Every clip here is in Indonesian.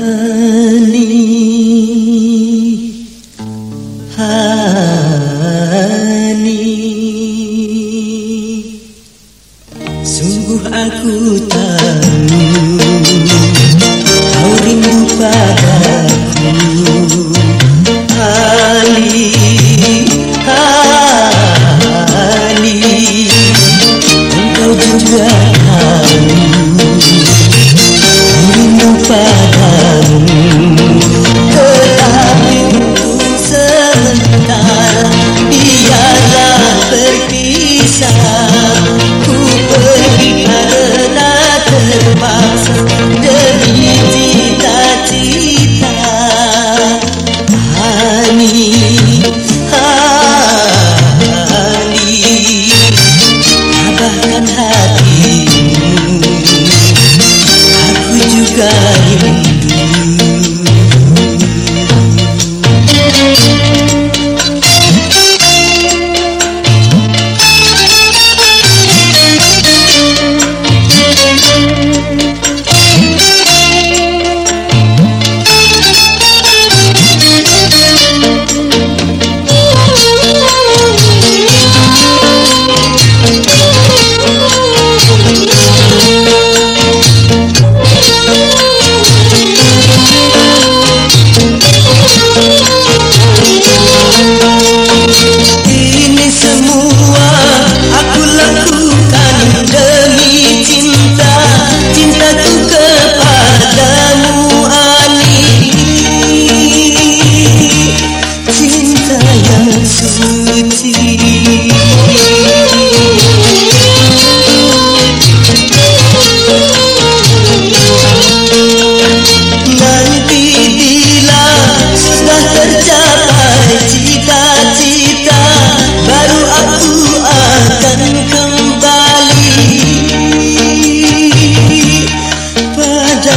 Hani Hani. Sungguh aku tahu Kau rindu padaku. Hani Hani Engkau juga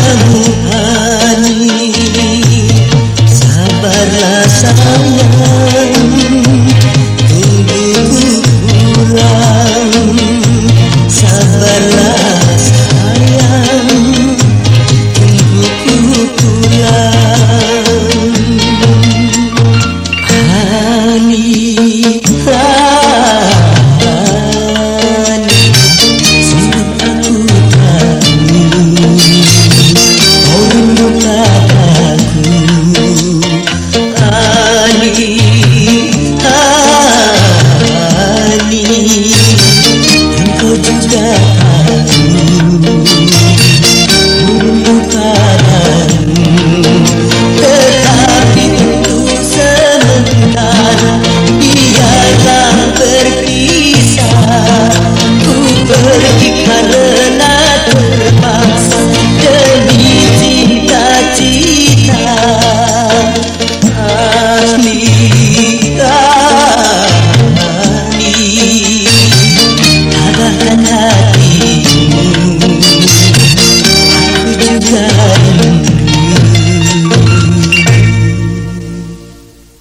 爱，不怕。caminho.